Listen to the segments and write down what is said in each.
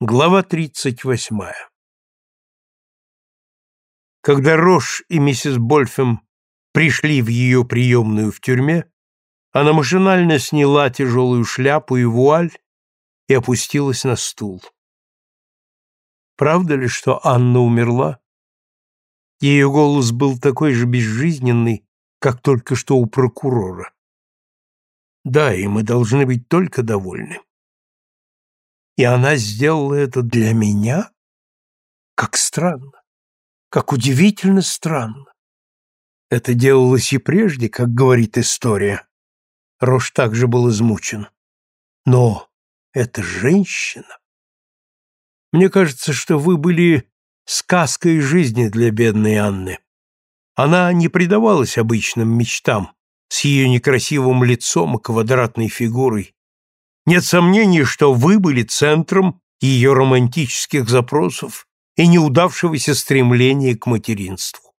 Глава 38. Когда Рош и миссис Больфем пришли в ее приемную в тюрьме, она машинально сняла тяжелую шляпу и вуаль и опустилась на стул. Правда ли, что Анна умерла? Ее голос был такой же безжизненный, как только что у прокурора. Да, и мы должны быть только довольны. И она сделала это для меня? Как странно, как удивительно странно. Это делалось и прежде, как говорит история. Рош также был измучен. Но это женщина. Мне кажется, что вы были сказкой жизни для бедной Анны. Она не предавалась обычным мечтам с ее некрасивым лицом и квадратной фигурой, нет сомнений, что вы были центром ее романтических запросов и неудавшегося стремления к материнству.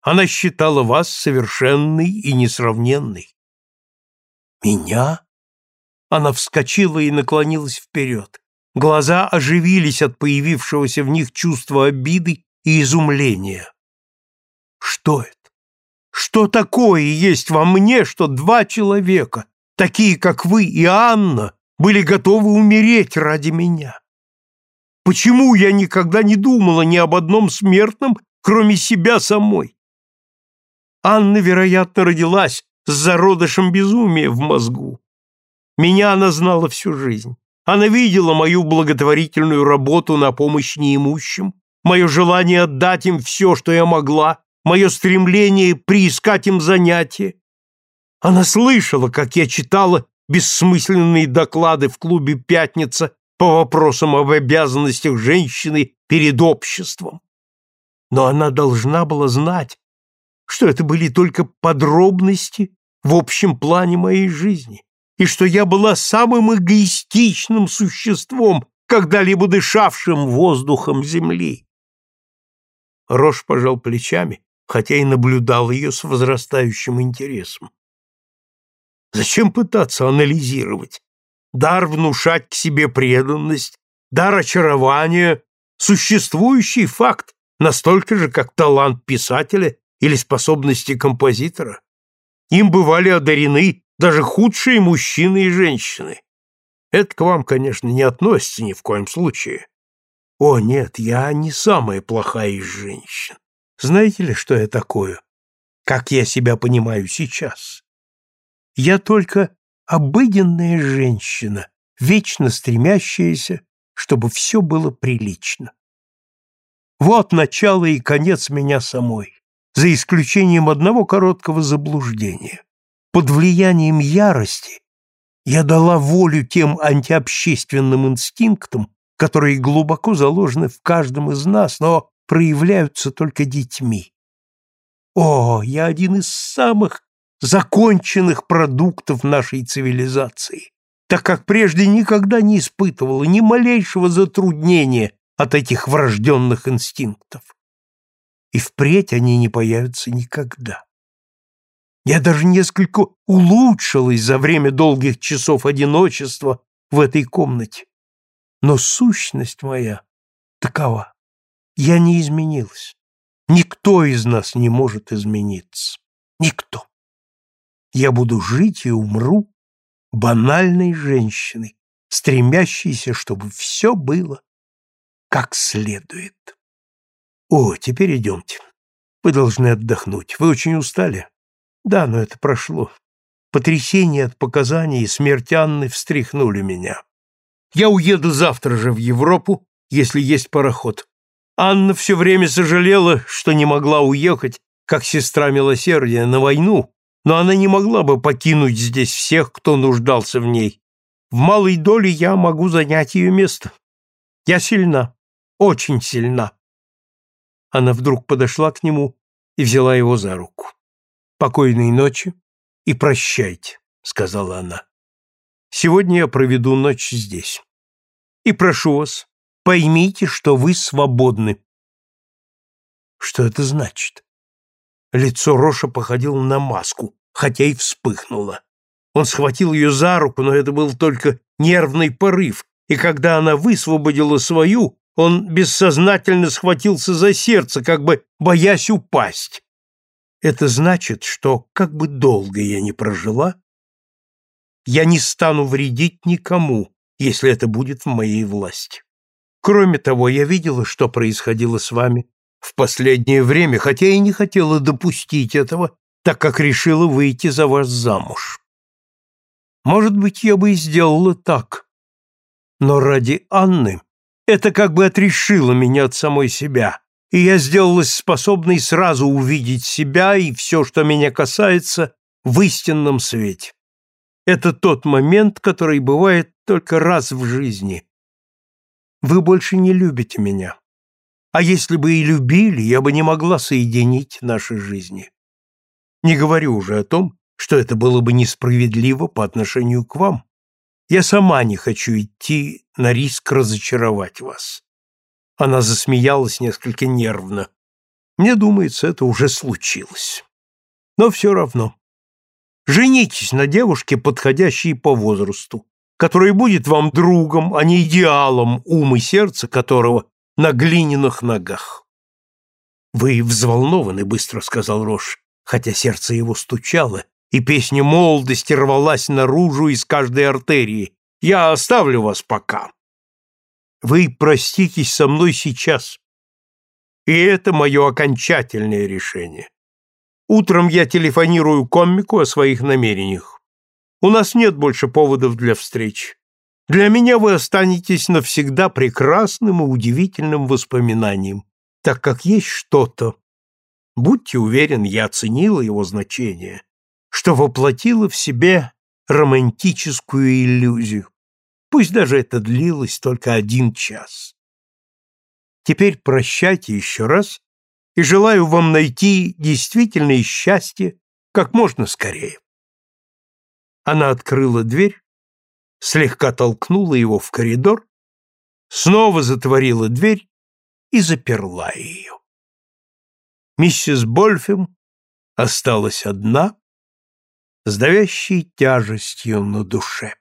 Она считала вас совершенной и несравненной. Меня? Она вскочила и наклонилась вперед. Глаза оживились от появившегося в них чувства обиды и изумления. Что это? Что такое есть во мне, что два человека, такие, как вы и Анна, были готовы умереть ради меня? Почему я никогда не думала ни об одном смертном, кроме себя самой? Анна, вероятно, родилась с зародышем безумия в мозгу. Меня она знала всю жизнь. Она видела мою благотворительную работу на помощь неимущим, мое желание отдать им все, что я могла, мое стремление приискать им занятия, она слышала, как я читала бессмысленные доклады в клубе «Пятница» по вопросам об обязанностях женщины перед обществом. Но она должна была знать, что это были только подробности в общем плане моей жизни, и что я была самым эгоистичным существом, когда-либо дышавшим воздухом земли. Рош пожал плечами, хотя и наблюдал ее с возрастающим интересом. Зачем пытаться анализировать? Дар внушать к себе преданность, дар очарования – существующий факт, настолько же, как талант писателя или способности композитора. Им бывали одарены даже худшие мужчины и женщины. Это к вам, конечно, не относится ни в коем случае. О, нет, я не самая плохая из женщин. Знаете ли, что я такое? Как я себя понимаю сейчас? Я только обыденная женщина, вечно стремящаяся, чтобы все было прилично. Вот начало и конец меня самой, за исключением одного короткого заблуждения. Под влиянием ярости я дала волю тем антиобщественным инстинктам, которые глубоко заложены в каждом из нас, но проявляются только детьми. О, я один из самых законченных продуктов нашей цивилизации, так как прежде никогда не испытывала ни малейшего затруднения от этих врожденных инстинктов. И впредь они не появятся никогда. Я даже несколько улучшилась за время долгих часов одиночества в этой комнате. Но сущность моя такова. Я не изменилась. Никто из нас не может измениться. Никто я буду жить и умру банальной женщиной, стремящейся, чтобы все было как следует. О, теперь идемте. Вы должны отдохнуть. Вы очень устали? Да, но это прошло. Потрясение от показаний и смерть Анны встряхнули меня. Я уеду завтра же в Европу, если есть пароход. Анна все время сожалела, что не могла уехать, как сестра милосердия, на войну, но она не могла бы покинуть здесь всех, кто нуждался в ней. В малой доле я могу занять ее место. Я сильна, очень сильна. Она вдруг подошла к нему и взяла его за руку. «Покойной ночи и прощайте», — сказала она. «Сегодня я проведу ночь здесь. И прошу вас, поймите, что вы свободны». «Что это значит?» Лицо Роша походило на маску, хотя и вспыхнуло. Он схватил ее за руку, но это был только нервный порыв, и когда она высвободила свою, он бессознательно схватился за сердце, как бы боясь упасть. Это значит, что, как бы долго я ни прожила, я не стану вредить никому, если это будет в моей власти. Кроме того, я видела, что происходило с вами в последнее время, хотя и не хотела допустить этого, так как решила выйти за вас замуж. Может быть, я бы и сделала так. Но ради Анны это как бы отрешило меня от самой себя, и я сделалась способной сразу увидеть себя и все, что меня касается, в истинном свете. Это тот момент, который бывает только раз в жизни. Вы больше не любите меня. А если бы и любили, я бы не могла соединить наши жизни. Не говорю уже о том, что это было бы несправедливо по отношению к вам. Я сама не хочу идти на риск разочаровать вас. Она засмеялась несколько нервно. Мне думается, это уже случилось. Но все равно. Женитесь на девушке, подходящей по возрасту, которая будет вам другом, а не идеалом, ум и сердце которого на глиняных ногах. «Вы взволнованы», — быстро сказал Рош, хотя сердце его стучало, и песня молодости рвалась наружу из каждой артерии. «Я оставлю вас пока. Вы проститесь со мной сейчас. И это мое окончательное решение. Утром я телефонирую комику о своих намерениях. У нас нет больше поводов для встреч. Для меня вы останетесь навсегда прекрасным и удивительным воспоминанием, так как есть что-то. Будьте уверены, я оценила его значение, что воплотило в себе романтическую иллюзию. Пусть даже это длилось только один час. Теперь прощайте еще раз и желаю вам найти действительное счастье как можно скорее. Она открыла дверь, слегка толкнула его в коридор, снова затворила дверь и заперла ее. Миссис Больфем осталась одна, с давящей тяжестью на душе.